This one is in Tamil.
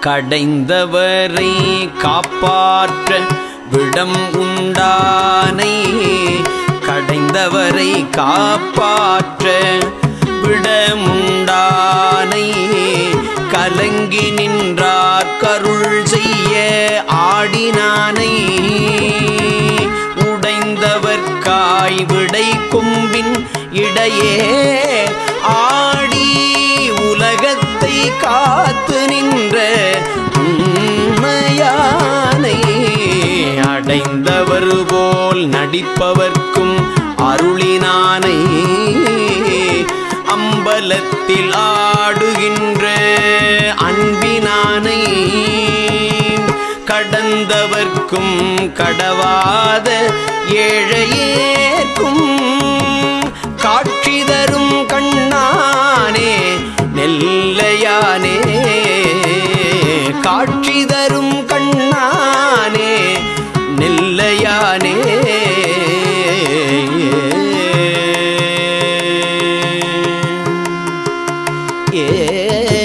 கடைந்தவரை காப்பாற்ற விடம் உண்டானை. கடைந்தவரை காப்பாற்ற விடமுண்டானை கலங்கி நின்றார் கருள் செய்ய ஆடினானை. உடைந்தவர்காய் விடை கொம்பின் இடையே ஆடி உலகத்தை காத்து அடைந்தவர் போல் நடிப்பவர்க்கும் அருளினானை. அம்பலத்தில் ஆடுகின்ற அன்பினானை. கடந்தவர்க்கும் கடவாத ஏழையேற்கும் காட்சி தரும் கண்ணானே நெல்லையானே காட்சி தரும் ಏ